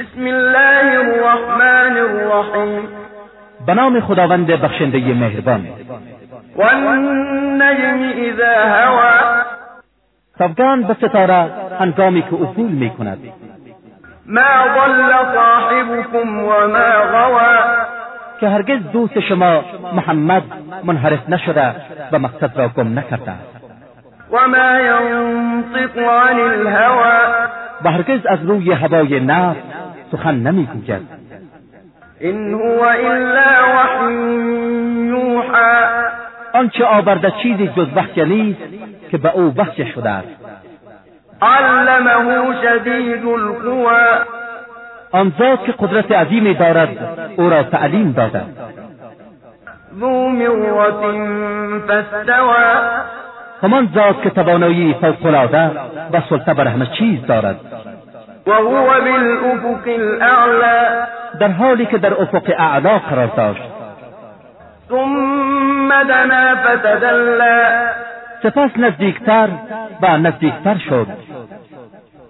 بسم الله الرحمن الرحیم به نام خداوند بخشنده مهربان. والنجم اذا هوا سوگند به ستاره هنگامی که افول می کند ما ضل صاحبكم وما غوى. که هرگز دوست شما محمد منحرف نشده و مقصد را گم نکرده. است وما ينطق عن الهوى. و هرگز از روی هوای نفس سخن نمی‌گوید. إن هو إلا وحی یوحى آنچه آورده چیزی جز وحی نیست که به او وحی شده است. علمه شدید القوى آن ذات که قدرت عظیمی دارد او را تعلیم داده. ذو مرة فاستوى. همان ذات که توانایی فوقالعاده و سلطه بر همه چیز دارد. وهو بالأفق الأعلى. در حالی که در افق اعلا قرار داشت. ثم دنا فتدلى. سپس نزدیکتر و نزدیکتر شد.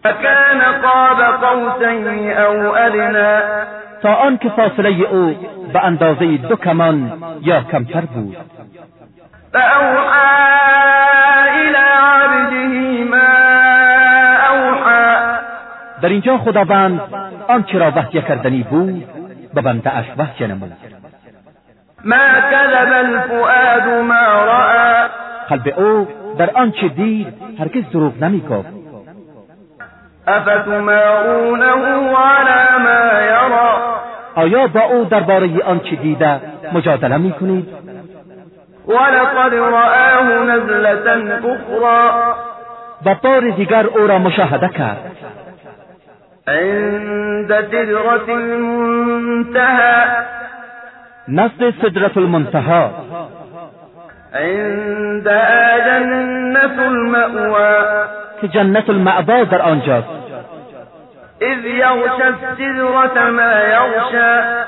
فكان قاب قوسين أو أدنى. تا آنکه فاصله أو به اندازه دو کمان یا کمتر بود. فأوحى إلى عبده ما در اینجا خداوند آنچه را وحی کردنی بود به بنده اش وحی نمود. ما كذب الفؤاد ما رأى. قلب او در آنچه دید هرگز دروغ نمی گفت أفتمارونه على ما يرى آیا با او درباره آنچه دیده مجادله می کنید ولقد رآه نزلة أخرى. و بار دیگر او را مشاهده کرد. عند سدرة المنتهى. نزد صدرت المنتها عندها جنة المأوى. که جنت المعوا در آنجاست إذ يغشى السدرة ما يغشى.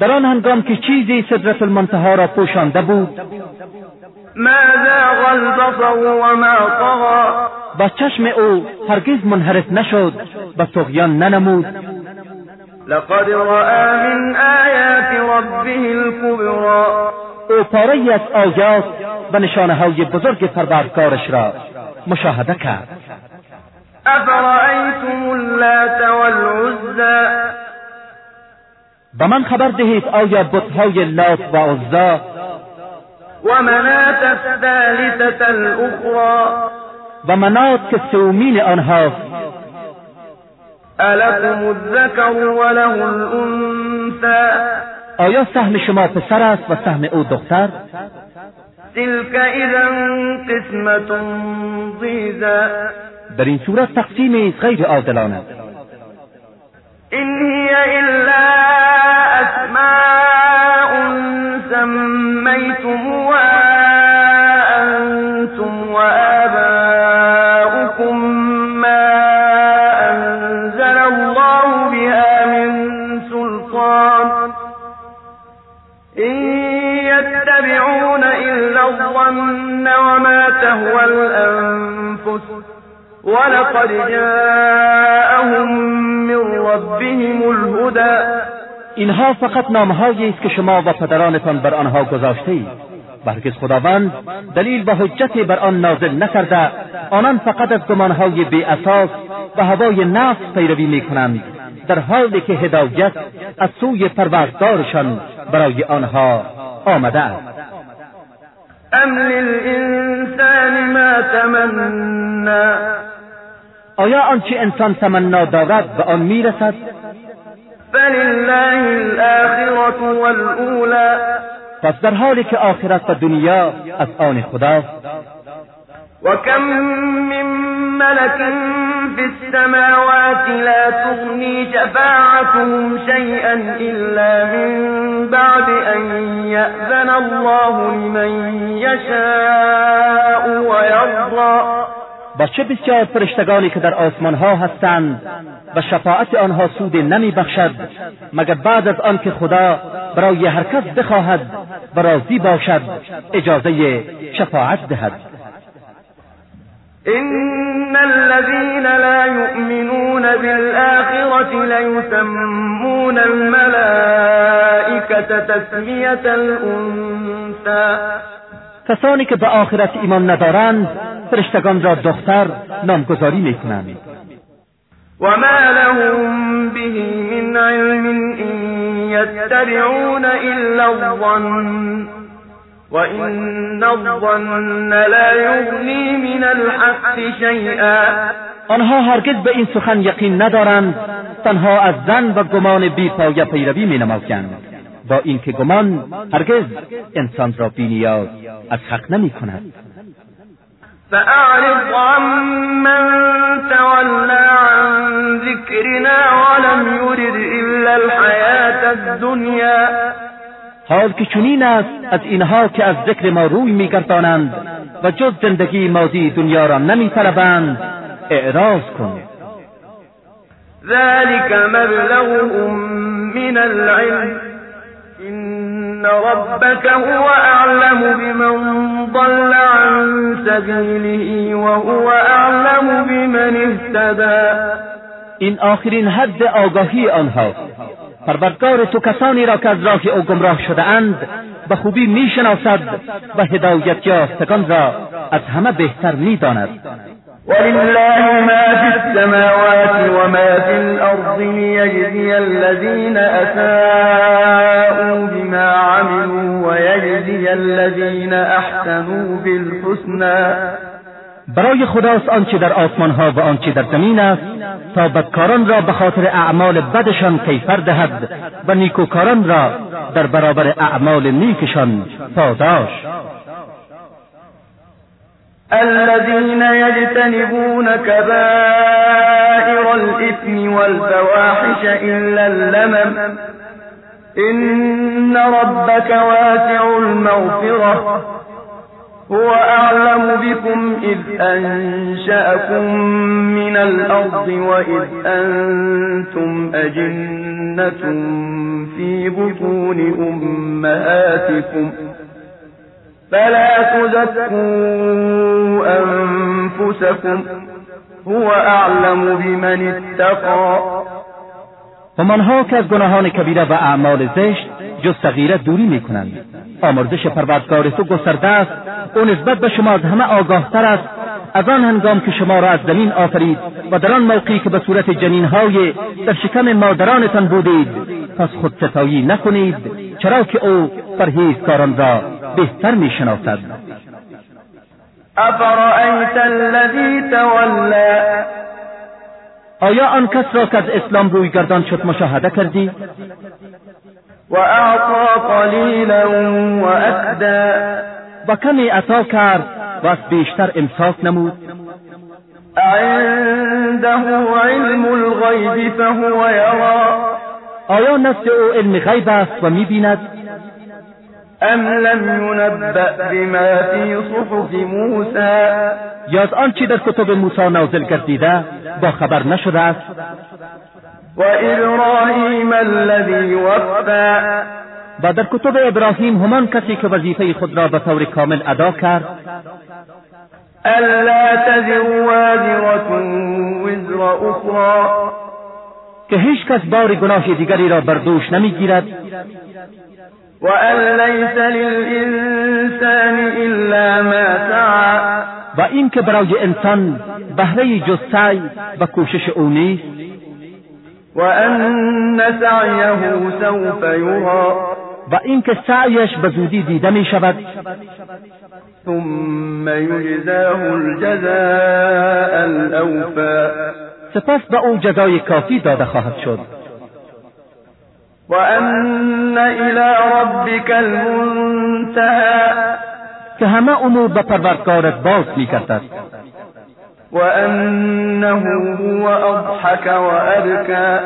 در آن هنگام که چیزی صدرت المنتها را پوشانده بود ما زاغ البصر وما طغى. و چشم او هرگز منحرف نشد و طغیان ننمود. لقد رأى من آيات ربه الكبرى. او پاره از آیات و نشانه های بزرگ پروردگارش را مشاهده کرد. أفرأيتم اللات والعزى؟ و من خبر دهید آیا بتهای لات و عزا ومناة الثالثة الأخرى. و منات که سومین آنهاست. ألكم الذكر وله الأنثى آیا سهم شما پسر است و سهم او دختر؟ تلك إذا قسمة ضيزى در این صورت تقسیمی غیر عادلانه. إن يتبعون إلا الظن وما تهوى الأنفس ولقد جاءهم من ربهم الهدى. اینها فقط نامهایی است که شما و پدرانتان بر آنها گذاشته اید. و هرگز خداوند دلیل و حجتی بر آن نازل نکرده آنان فقط از گمانهای بی اساس و هوای نفس پیروی می‌کنند در حالی که هدایت از سوی پروردگارشان برای آنها آمده است. أم للإنسان ما تمنى. آیا آنچه انسان تمنا دارد به آن می‌رسد؟ فلله الآخرة والأولى پس در حالی که آخرت و دنیا از آن خداست. وكم من ملك في السماوات لا تغني شفاعتهم شيئا إلا من بعد أن يأذن الله لمن يشاء ويرضى. با چه بسیار فرشتگانی که در آسمان ها هستند و شفاعت آنها سود نمی بخشد مگر بعد از آن که خدا برای هر کس بخواهد و راضی باشد اجازه شفاعت دهد. إن الذين لا يؤمنون بالآخرة ليسمون الملائكة تسمية الأنثى. کسانی که به آخرت ایمان ندارند فرشتگان را دختر نامگذاری میکنند. وما لهم به من علم إن يتبعون إلا الظن. وإن الظن لا يغني من الحق شيئا. آنها هرگز به این سخن یقین ندارند. تنها از زن و گمان بی پایه پیروی می نمایند. با اینکه گمان هرگز انسان را بینیاز از حق نمی کند. فأعرض عمن تولى عن ذكرنا ولم يرد إلا الحياة الدنيا. حال که چنین است از اینها که از ذکر ما روی میگردانند و جز زندگی مادی دنیا را نمیطلبند اعراض کن. ذلك مبلغهم من العلم. إن ربك هو أعلم بمن ضل عن سبيله وهو أعلم بمن اهتدى. این آخرین حد آگاهی آنها. پروردگار تو کسانی را که از راه او گمراه شده اند به خوبی می‌شناسد و هدایت یافتگان را از همه بهتر می‌داند. ولله ما في السماوات وما في الأرض ليجزي الذين أساءوا بما عملوا ويجزي الذين أحسنوا بالحسنى. برای خداست آنچه در آسمان ها و آنچه در زمین است. تا بدکاران را به خاطر اعمال بدشان کیفر دهد و نیکوکاران را در برابر اعمال نیکشان پاداش. الذين يجتنبون كبائر الإثم والفواحش إلا اللمم. إن ربك واسع المغفرة. هو أعلم بكم إذ أنشأكم من الأرض وإذ أنتم أجنة في بطون أمهاتكم فلا تزكوا أنفسكم هو أعلم بمن اتقى و منها که از گناهان کبیره و اعمال زشت جز صغیره دوری میکنند. آمرزش پروردگار تو گسترده است. او نسبت به شما از همه آگاهتر است. از آن هنگام که شما را از زمین آفرید و در آن موقعی که به صورت جنینهای در شکم مادرانتان بودید پس خود ستایی نکنید چرا که او پرهیزکاران را بهتر می‌شناسد. افرأیت الذی تولی آیا آن کس را که از اسلام روی گردان شد مشاهده کردی؟ و اعطا قلیلا و اکدا و کمی عطا کرد و بیشتر امساک نمود. عنده علم الغیب فهو یرا آیا نزد او علم غیب است و می‌بیند؟ ام لم ينبأ بما في صحف موسى؟ یا از آنچه در کتب موسی نازل گردیده با خبر نشده است؟ و الذی وفى و در کتب ابراهیم همان کسی که وظیفه خود را به طور کامل ادا کرد. الا تزر وازرة وزر اخرى که هیچ کس بار گناه دیگری را بر دوش نمی‌گیرد. و ان لیس للانسان الا ما سعى و این که برای انسان بهره جز سعی و کوشش او نیست. و ان سعیه سوف یرى و اینکه سعیش به زودی دیده می شود. ثم یجزاه الجزاء الاوفى. سپس به أو جزای کافی داده خواهد شد. و ان إلى ربك المنتهى. که همه امور به پروردگارت باز و انه هو اضحک و ابکى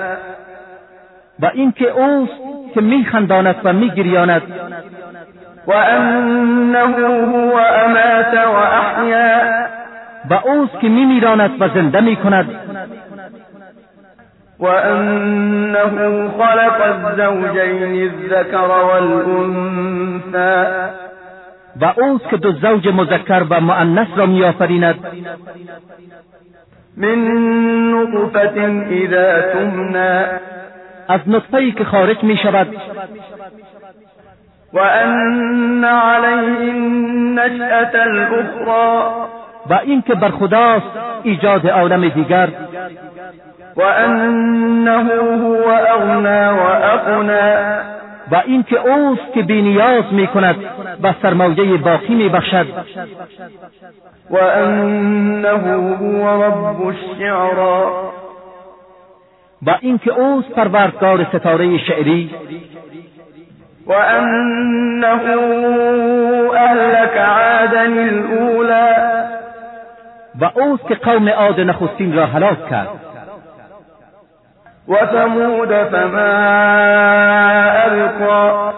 و اینکه اوست که میخنداند و میگریاند. و انه هو أمات و احیا و اوست که میمیراند و زنده میکند. و انه خلق الزوجین الذکر والأنثى. و اوست که دو زوج مذکر و مؤنث را میآفریند. من نطفة اذا تمنى. از نطفه که خارج می شود و ان علیه النشأة الاخرى و اینکه بر خداست ایجاد عالم دیگر. و انه هو اغنا و اقنا و اینکه اوست که بینیاز می کند و سرمایه باقی می بخشد. و انه هو رب الشعرا. و اینکه اوست پروردگار ستاره شعری. و انه اهلك عادا الاولى و اوست که قوم عاد نخستین را هلاک کرد. و ثمود فما ابقا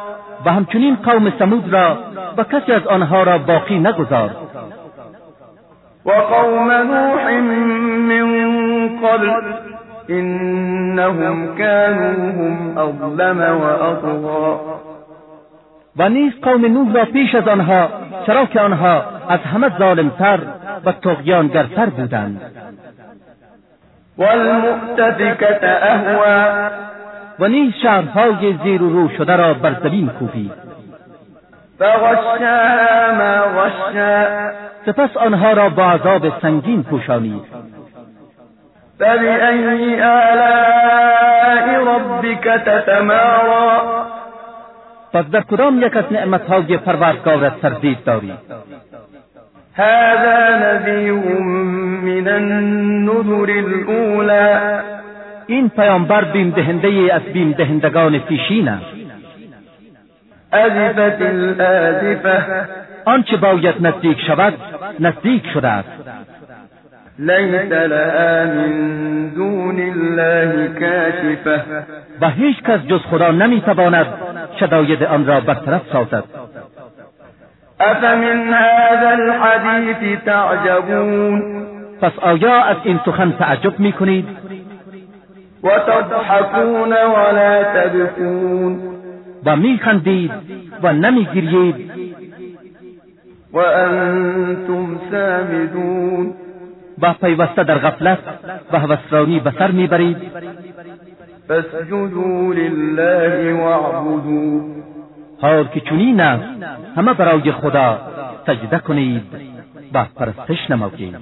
و همچنین قوم سمود را و کسی از آنها را باقی نگذارد و قوم نوح من قبل انهم كانوا هم اظلم و اطغا و نیز قوم نوح را پیش از آنها چرا که آنها از همه ظالمتر و تغیانگرتر بودند. والمؤتفکة اهوا و نیز شهرهای زیر و رو شده را بر زمین کوبید فغشاها ما غشا. سپس آنها را با عذاب سنگین پوشانید فبأي آلاء ربك تتمارى. پس در کدام یک از نعمتهای پروردگارت تردید داری؟ هذا نذير من النذر الأولى. این پیامبر بیم دهنده از بیم دهندگان پیشین است. آنچه باید نزدیک شود نزدیک شده است. لها من دون الله كاشفة و هیچ کس جز خدا نمی‌تواند شداید آن را برطرف سازد. أفمن هذا الحديث تعجبون؟ پس آیا از این سخن تعجب می کنید وتضحكون ولا تبكون. و می خندید و نمی گریید وأنتم سامدون. و پیوسته در غفلت و هوسرانی به سر میبرید. فاسجدوا لله واعبدوا حال که چنین است همه برای خدا سجده کنید. و پرستش نمایید.